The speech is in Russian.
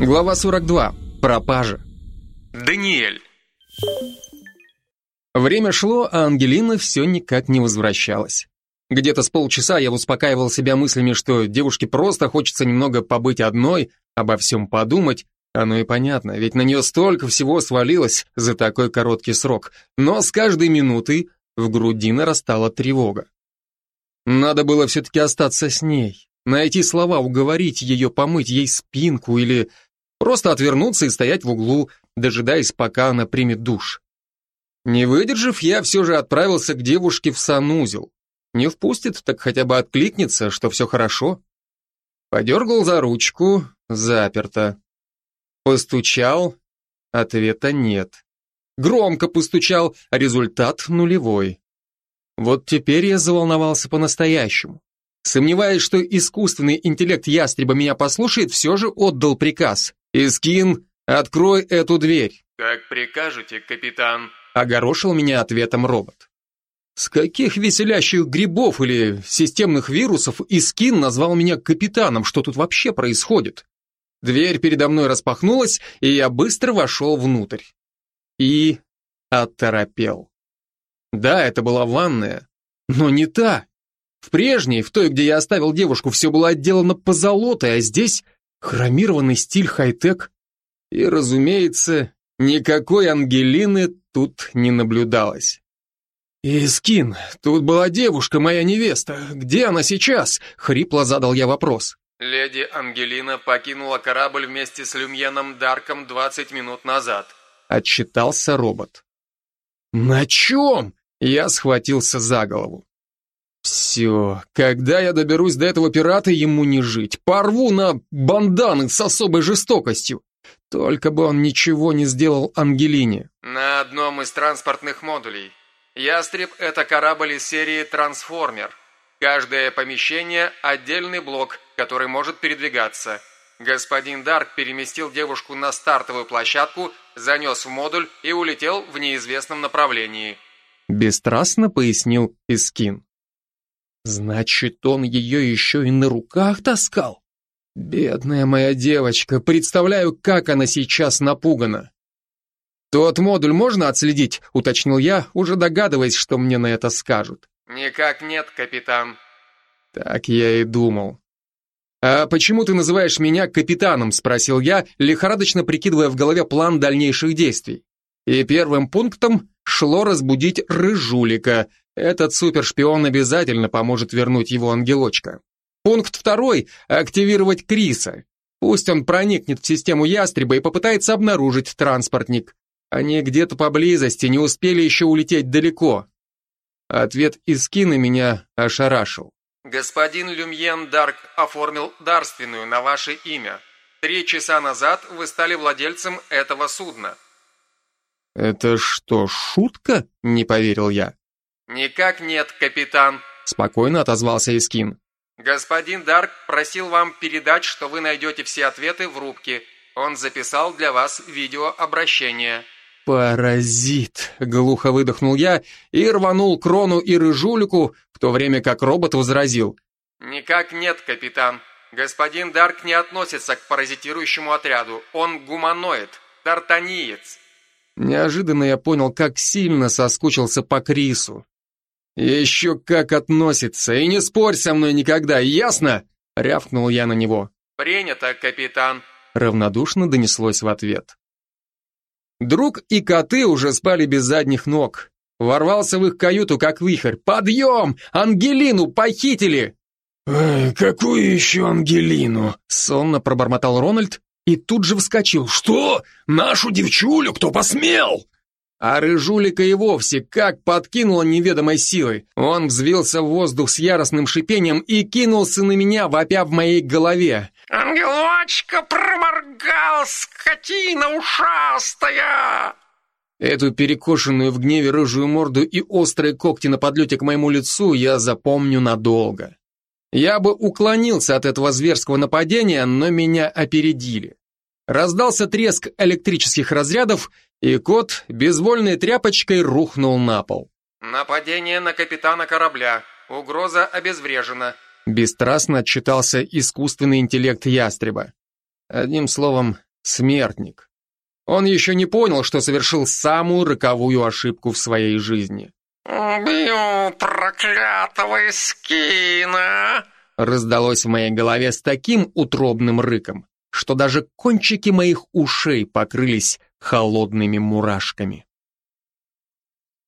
Глава 42. Пропажа. Даниэль. Время шло, а Ангелина все никак не возвращалась. Где-то с полчаса я успокаивал себя мыслями, что девушке просто хочется немного побыть одной, обо всем подумать. Оно и понятно, ведь на нее столько всего свалилось за такой короткий срок. Но с каждой минутой в груди нарастала тревога. Надо было все-таки остаться с ней, найти слова, уговорить ее помыть ей спинку или просто отвернуться и стоять в углу, дожидаясь, пока она примет душ. Не выдержав, я все же отправился к девушке в санузел. Не впустит, так хотя бы откликнется, что все хорошо. Подергал за ручку, заперто. Постучал, ответа нет. Громко постучал, результат нулевой. Вот теперь я заволновался по-настоящему. Сомневаясь, что искусственный интеллект ястреба меня послушает, все же отдал приказ. «Искин, открой эту дверь!» «Как прикажете, капитан», — огорошил меня ответом робот. С каких веселящих грибов или системных вирусов Искин назвал меня капитаном? Что тут вообще происходит? Дверь передо мной распахнулась, и я быстро вошел внутрь. И оторопел. Да, это была ванная, но не та. В прежней, в той, где я оставил девушку, все было отделано позолотой, а здесь хромированный стиль хай-тек. И, разумеется, никакой Ангелины тут не наблюдалось. «Искин, тут была девушка, моя невеста. Где она сейчас?» — хрипло задал я вопрос. «Леди Ангелина покинула корабль вместе с Люмьеном Дарком 20 минут назад», — отчитался робот. «На чем?» Я схватился за голову. Все, когда я доберусь до этого пирата, ему не жить. Порву на банданы с особой жестокостью. Только бы он ничего не сделал Ангелине. На одном из транспортных модулей. Ястреб — это корабль из серии «Трансформер». Каждое помещение — отдельный блок, который может передвигаться. Господин Дарк переместил девушку на стартовую площадку, занес в модуль и улетел в неизвестном направлении. Бесстрастно пояснил Искин. Значит, он ее еще и на руках таскал? Бедная моя девочка, представляю, как она сейчас напугана. Тот модуль можно отследить, уточнил я, уже догадываясь, что мне на это скажут. Никак нет, капитан. Так я и думал. «А почему ты называешь меня капитаном?» – спросил я, лихорадочно прикидывая в голове план дальнейших действий. И первым пунктом шло разбудить Рыжулика. Этот супершпион обязательно поможет вернуть его ангелочка. Пункт второй – активировать Криса. Пусть он проникнет в систему ястреба и попытается обнаружить транспортник. Они где-то поблизости, не успели еще улететь далеко. Ответ из кино меня ошарашил. Господин Люмьен Дарк оформил дарственную на ваше имя. Три часа назад вы стали владельцем этого судна. «Это что, шутка?» — не поверил я. «Никак нет, капитан», — спокойно отозвался Искин. «Господин Дарк просил вам передать, что вы найдете все ответы в рубке. Он записал для вас видеообращение». «Паразит!» — глухо выдохнул я и рванул Крону и Рыжулику, в то время как робот возразил. «Никак нет, капитан. Господин Дарк не относится к паразитирующему отряду. Он гуманоид, тартаниец». Неожиданно я понял, как сильно соскучился по Крису. «Еще как относится, и не спорь со мной никогда, ясно?» — рявкнул я на него. «Принято, капитан», — равнодушно донеслось в ответ. Друг и коты уже спали без задних ног. Ворвался в их каюту, как вихрь. «Подъем! Ангелину похитили!» «Эй, какую еще Ангелину?» Сонно пробормотал Рональд и тут же вскочил. «Что? Нашу девчулю? Кто посмел?» А рыжулика и вовсе как подкинуло неведомой силой. Он взвился в воздух с яростным шипением и кинулся на меня, вопя в моей голове. «Ангелочка проморгал, скотина ушастая!» Эту перекошенную в гневе рыжую морду и острые когти на подлете к моему лицу я запомню надолго. Я бы уклонился от этого зверского нападения, но меня опередили. Раздался треск электрических разрядов, и кот безвольной тряпочкой рухнул на пол. «Нападение на капитана корабля. Угроза обезврежена», бесстрастно отчитался искусственный интеллект ястреба. Одним словом, Смертник. Он еще не понял, что совершил самую роковую ошибку в своей жизни. «Убью проклятого скина!» Раздалось в моей голове с таким утробным рыком, что даже кончики моих ушей покрылись холодными мурашками.